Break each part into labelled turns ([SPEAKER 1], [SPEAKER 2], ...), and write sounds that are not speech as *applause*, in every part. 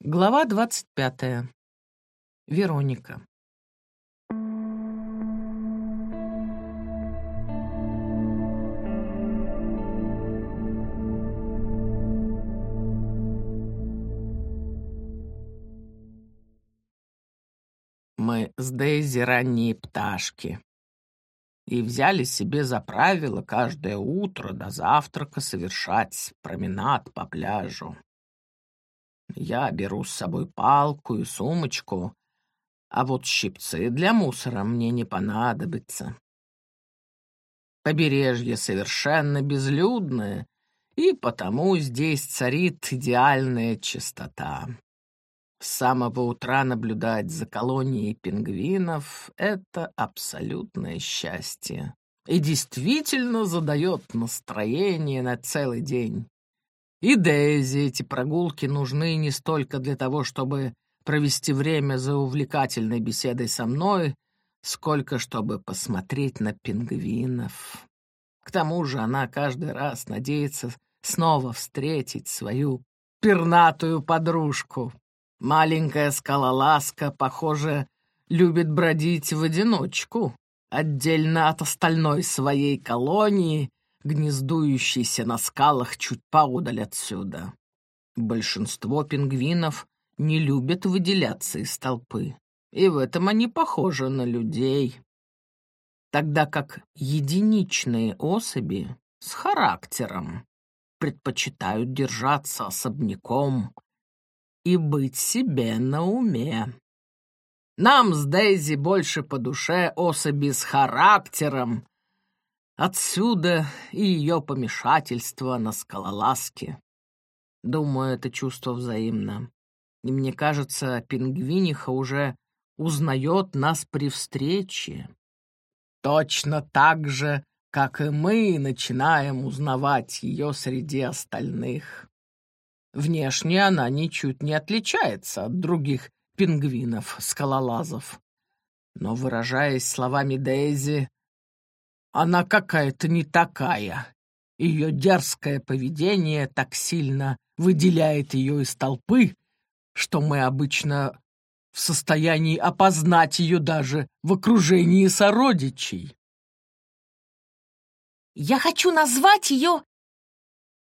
[SPEAKER 1] Глава двадцать пятая. Вероника. Мы с Дейзи ранние пташки и взяли себе за правило каждое утро до завтрака совершать променад по пляжу. Я беру с собой палку и сумочку, а вот щипцы для мусора мне не понадобятся. Побережье совершенно безлюдное, и потому здесь царит идеальная чистота. С самого утра наблюдать за колонией пингвинов — это абсолютное счастье. И действительно задает настроение на целый день. И Дейзи эти прогулки нужны не столько для того, чтобы провести время за увлекательной беседой со мной, сколько чтобы посмотреть на пингвинов. К тому же она каждый раз надеется снова встретить свою пернатую подружку. Маленькая скалолазка, похоже, любит бродить в одиночку, отдельно от остальной своей колонии гнездующийся на скалах чуть поудаль отсюда. Большинство пингвинов не любят выделяться из толпы, и в этом они похожи на людей. Тогда как единичные особи с характером предпочитают держаться особняком и быть себе на уме. Нам с Дейзи больше по душе особи с характером, Отсюда и ее помешательство на скалолазке. Думаю, это чувство взаимно. И мне кажется, пингвиниха уже узнает нас при встрече. Точно так же, как и мы начинаем узнавать ее среди остальных. Внешне она ничуть не отличается от других пингвинов-скалолазов. Но, выражаясь словами Дейзи, она какая-то не такая. Ее дерзкое поведение так сильно выделяет ее из толпы, что мы обычно в состоянии опознать ее даже в окружении сородичей.
[SPEAKER 2] «Я хочу назвать ее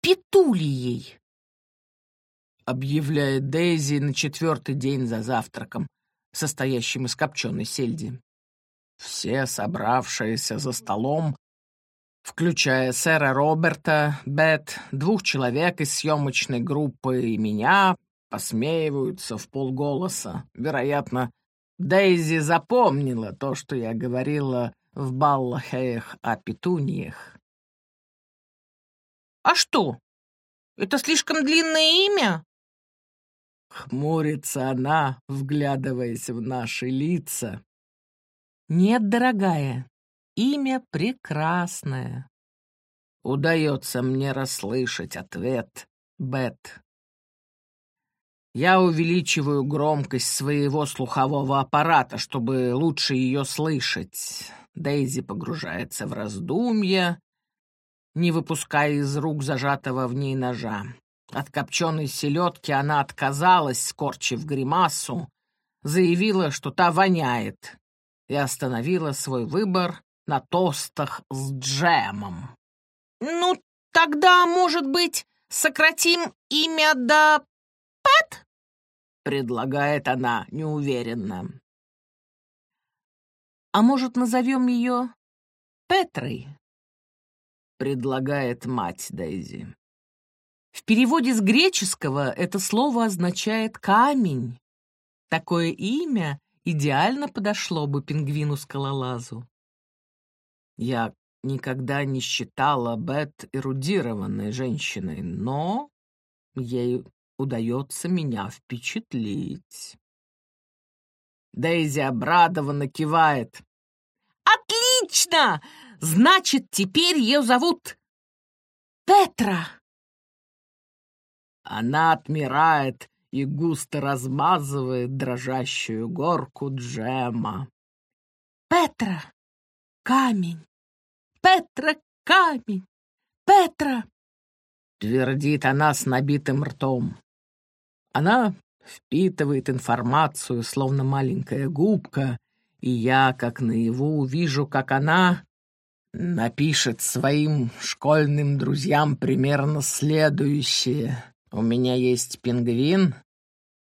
[SPEAKER 2] Петулией», —
[SPEAKER 1] объявляет Дейзи на четвертый день за завтраком, состоящим из копченой сельди. Все собравшиеся за столом, включая сэра Роберта, Бет, двух человек из съемочной группы и меня, посмеиваются в полголоса. Вероятно, Дейзи запомнила то, что я говорила в Баллахеях о петуниях.
[SPEAKER 2] «А что? Это слишком длинное имя?»
[SPEAKER 1] Хмурится она, вглядываясь в наши лица.
[SPEAKER 2] «Нет, дорогая, имя прекрасное».
[SPEAKER 1] Удается мне расслышать ответ, Бет. Я увеличиваю громкость своего слухового аппарата, чтобы лучше ее слышать. Дейзи погружается в раздумья, не выпуская из рук зажатого в ней ножа. От копченой селедки она отказалась, скорчив гримасу, заявила, что та воняет, и остановила свой выбор на тостах с джемом.
[SPEAKER 2] «Ну, тогда, может быть, сократим имя до Пэт?»
[SPEAKER 1] — предлагает она неуверенно.
[SPEAKER 2] «А может, назовем ее Петрой?»
[SPEAKER 1] — предлагает мать Дейзи.
[SPEAKER 2] В переводе с греческого это слово означает «камень». Такое имя идеально подошло бы пингвину-скалолазу.
[SPEAKER 1] Я никогда не считала Бет эрудированной женщиной, но ей удается меня впечатлить. Дейзи обрадованно кивает.
[SPEAKER 2] «Отлично! Значит, теперь ее зовут Петра!»
[SPEAKER 1] Она отмирает и густо размазывает дрожащую горку джема.
[SPEAKER 2] «Петра! Камень! Петра! Камень! Петра!»
[SPEAKER 1] Твердит она с набитым ртом. Она впитывает информацию, словно маленькая губка, и я, как наяву, увижу, как она напишет своим школьным друзьям примерно следующее. У меня есть пингвин.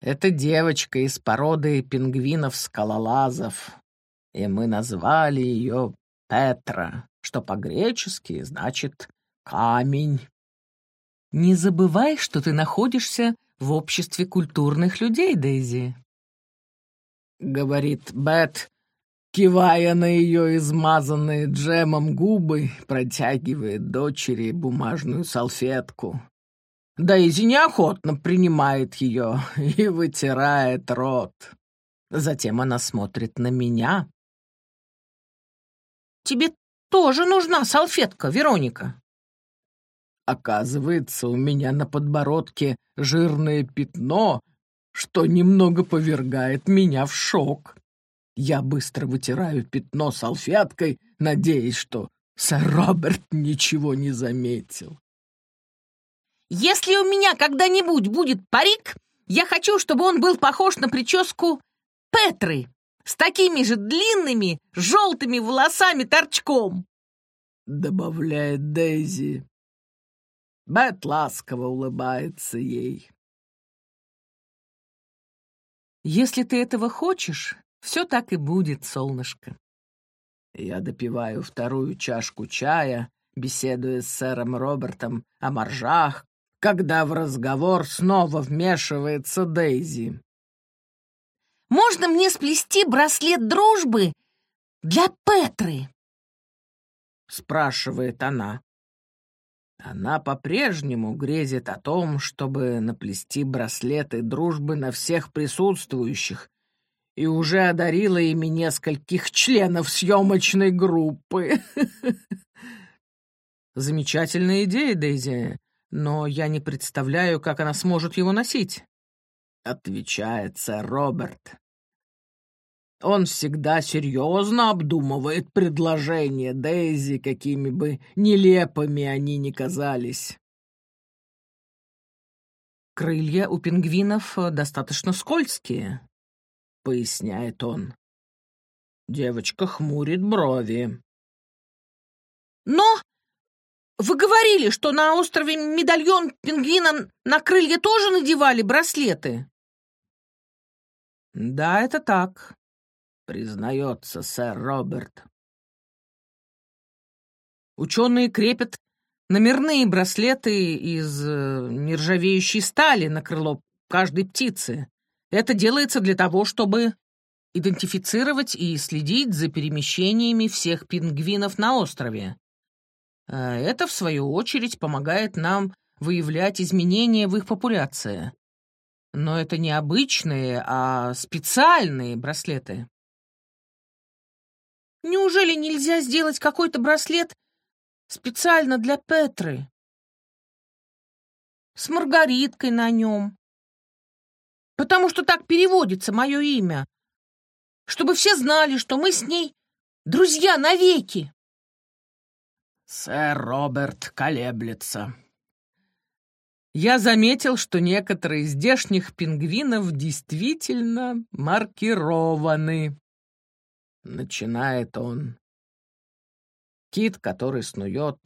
[SPEAKER 1] Это девочка из породы пингвинов-скалолазов, и мы назвали ее Петра, что по-гречески значит «камень». Не забывай, что ты находишься в обществе культурных людей, Дейзи. Говорит Бет, кивая на ее измазанные джемом губы, протягивает дочери бумажную салфетку. Дейзи неохотно принимает ее *laughs* и вытирает рот. Затем она смотрит на меня.
[SPEAKER 2] «Тебе тоже нужна салфетка, Вероника?»
[SPEAKER 1] Оказывается, у меня на подбородке жирное пятно, что немного повергает меня в шок. Я быстро вытираю пятно салфеткой, надеясь, что сэр Роберт ничего не заметил.
[SPEAKER 2] «Если у меня когда-нибудь будет парик, я хочу, чтобы он был похож на прическу Петры с такими же длинными желтыми волосами торчком», —
[SPEAKER 1] добавляет Дейзи. Бет ласково улыбается ей. «Если ты этого хочешь, все так и будет, солнышко». Я допиваю вторую чашку чая, беседуя с сэром Робертом о моржах, когда в разговор снова вмешивается Дейзи.
[SPEAKER 2] «Можно мне сплести браслет дружбы для Петры?»
[SPEAKER 1] — спрашивает она. Она по-прежнему грезит о том, чтобы наплести браслеты дружбы на всех присутствующих, и уже одарила ими нескольких членов съемочной группы. *laughs* Замечательная идея, Дейзи, но я не представляю, как она сможет его носить, — отвечает сэр Роберт. Он всегда серьезно обдумывает предложения Дейзи, какими бы нелепыми они ни казались. «Крылья у пингвинов э, достаточно скользкие», — поясняет он. Девочка хмурит брови.
[SPEAKER 2] «Но вы говорили, что на острове Медальон пингвинам на крылья тоже надевали браслеты?»
[SPEAKER 1] «Да, это так признается сэр Роберт. Ученые крепят номерные браслеты из э, нержавеющей стали на крыло каждой птицы. Это делается для того, чтобы идентифицировать и следить за перемещениями всех пингвинов на острове. Э, это, в свою очередь, помогает нам выявлять изменения в их популяции. Но это не обычные, а специальные браслеты.
[SPEAKER 2] Неужели нельзя сделать какой-то браслет специально для Петры? С Маргариткой на нем. Потому что так переводится мое имя. Чтобы все знали, что мы с ней друзья навеки.
[SPEAKER 1] Сэр Роберт колеблется. Я заметил, что некоторые здешних пингвинов действительно маркированы. Начинает он. Кит, который снует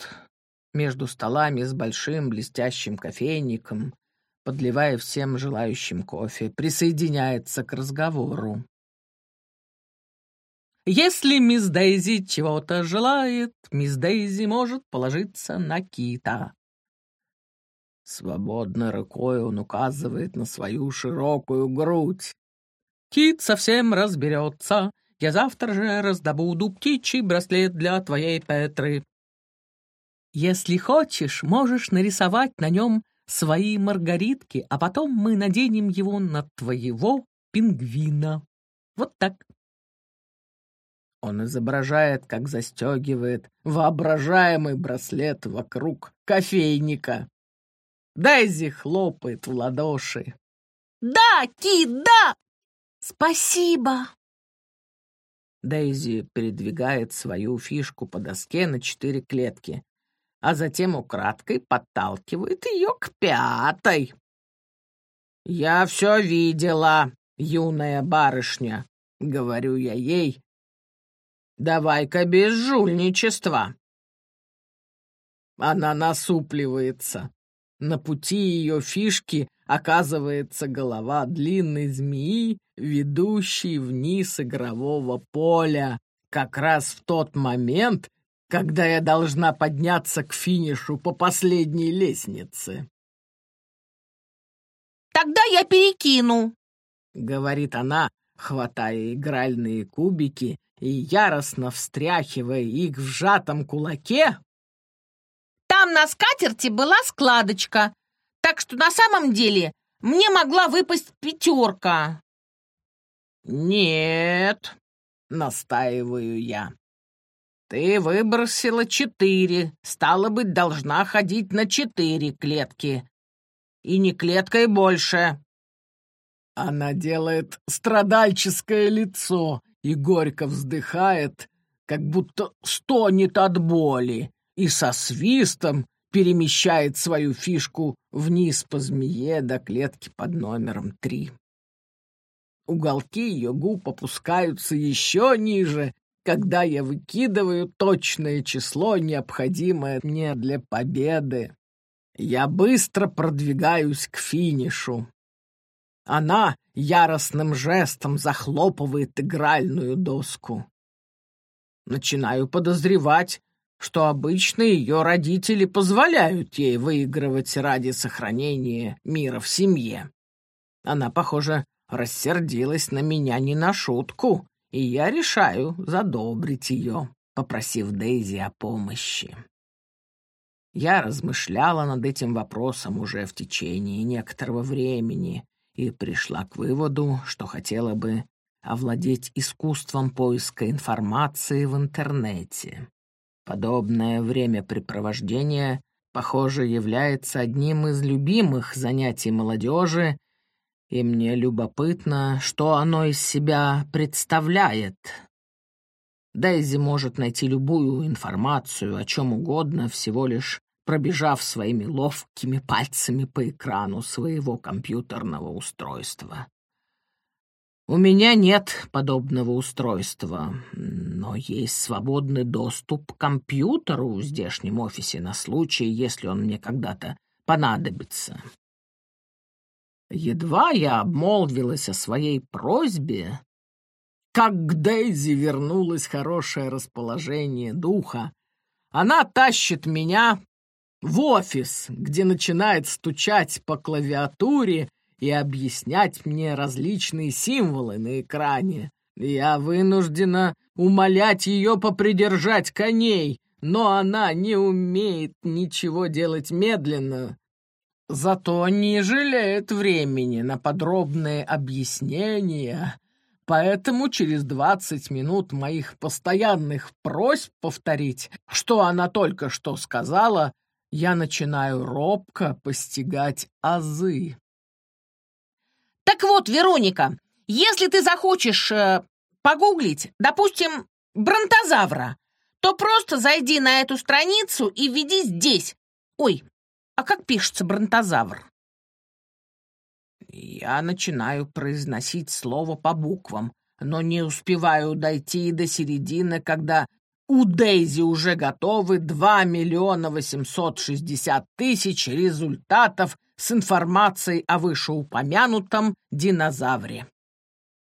[SPEAKER 1] между столами с большим блестящим кофейником, подливая всем желающим кофе, присоединяется к разговору. Если мисс Дейзи чего-то желает, мисс Дейзи может положиться на кита. Свободной рукой он указывает на свою широкую грудь. Кит совсем разберется я завтра же раздобуду птичий браслет для твоей Петры. Если хочешь, можешь нарисовать на нем свои маргаритки, а потом мы наденем его на твоего пингвина. Вот так. Он изображает, как застегивает воображаемый браслет вокруг кофейника. Дайзи хлопает в ладоши.
[SPEAKER 2] «Да, Кит, да! Спасибо!»
[SPEAKER 1] Дейзи передвигает свою фишку по доске на четыре клетки, а затем украдкой подталкивает ее к пятой. «Я все видела, юная барышня», — говорю я ей. «Давай-ка без жульничества». Она насупливается. На пути ее фишки оказывается голова длинной змеи, ведущей вниз игрового поля, как раз в тот момент, когда я должна подняться к финишу по последней лестнице.
[SPEAKER 2] «Тогда я перекину», —
[SPEAKER 1] говорит она, хватая игральные кубики и яростно встряхивая их в сжатом кулаке.
[SPEAKER 2] «Там на скатерти была складочка, так что на самом деле мне могла выпасть пятерка».
[SPEAKER 1] «Нет», — настаиваю я. «Ты выбросила четыре, стало быть, должна ходить на четыре клетки и не клеткой больше». Она делает страдальческое лицо и горько вздыхает, как будто стонет от боли, и со свистом перемещает свою фишку вниз по змее до клетки под номером три. Уголки ее губ опускаются еще ниже, когда я выкидываю точное число, необходимое мне для победы. Я быстро продвигаюсь к финишу. Она яростным жестом захлопывает игральную доску. Начинаю подозревать, что обычно ее родители позволяют ей выигрывать ради сохранения мира в семье. Она, похоже, рассердилась на меня не на шутку, и я решаю задобрить ее, попросив Дейзи о помощи. Я размышляла над этим вопросом уже в течение некоторого времени и пришла к выводу, что хотела бы овладеть искусством поиска информации в интернете. Подобное времяпрепровождение, похоже, является одним из любимых занятий молодежи, и мне любопытно, что оно из себя представляет. Дейзи может найти любую информацию о чем угодно, всего лишь пробежав своими ловкими пальцами по экрану своего компьютерного устройства. У меня нет подобного устройства, но есть свободный доступ к компьютеру в здешнем офисе на случай, если он мне когда-то понадобится. Едва я обмолвилась о своей просьбе, как к Дейзи вернулось хорошее расположение духа. Она тащит меня в офис, где начинает стучать по клавиатуре и объяснять мне различные символы на экране. Я вынуждена умолять ее попридержать коней, но она не умеет ничего делать медленно. Зато не жалеет времени на подробные объяснения, поэтому через двадцать минут моих постоянных просьб повторить, что она только что сказала, я начинаю робко постигать азы.
[SPEAKER 2] Так вот, Вероника, если ты захочешь э, погуглить, допустим, бронтозавра, то просто зайди на эту страницу и введи здесь. Ой, а как пишется бронтозавр?
[SPEAKER 1] Я начинаю произносить слово по буквам, но не успеваю дойти до середины, когда у Дейзи уже готовы 2 миллиона 860 тысяч результатов с информацией о вышеупомянутом динозавре.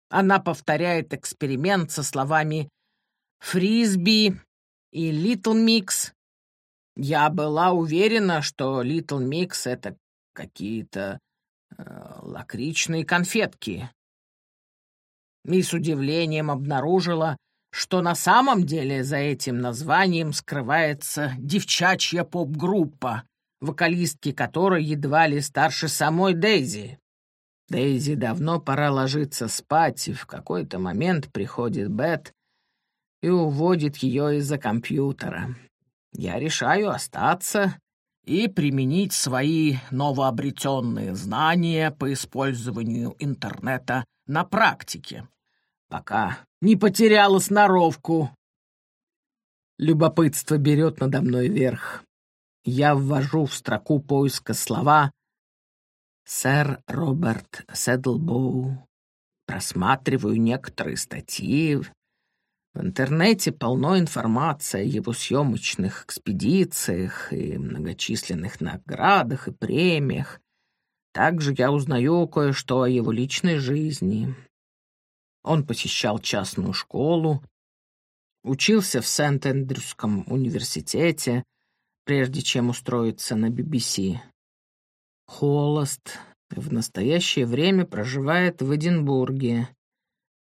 [SPEAKER 1] Она повторяет эксперимент со словами «фрисби» и «литл микс». Я была уверена, что «литл микс» — это какие-то э, лакричные конфетки. И с удивлением обнаружила, что на самом деле за этим названием скрывается девчачья поп-группа, вокалистки которой едва ли старше самой Дейзи. Дейзи давно пора ложиться спать, и в какой-то момент приходит Бет и уводит ее из-за компьютера. Я решаю остаться и применить свои новообретенные знания по использованию интернета на практике пока не потеряла сноровку. Любопытство берет надо мной верх. Я ввожу в строку поиска слова Сэр Роберт Седлбоу. Просматриваю некоторые статьи. В интернете полно информации о его съемочных экспедициях и многочисленных наградах и премиях. Также я узнаю кое-что о его личной жизни. Он посещал частную школу, учился в Сент-Эндрюском университете, прежде чем устроиться на BBC. Холост, в настоящее время проживает в Эдинбурге,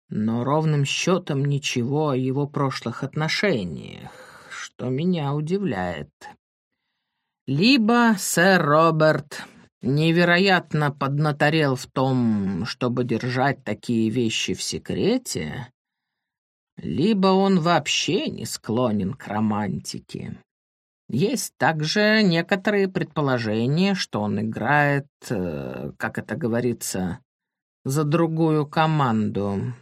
[SPEAKER 1] но ровным счетом ничего о его прошлых отношениях, что меня удивляет. Либо сэр Роберт невероятно поднаторел в том, чтобы держать такие вещи в секрете, либо он вообще не склонен к романтике. Есть также некоторые предположения, что он играет, э, как это говорится, за другую команду.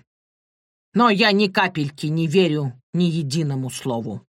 [SPEAKER 1] Но я ни капельки не верю ни единому слову.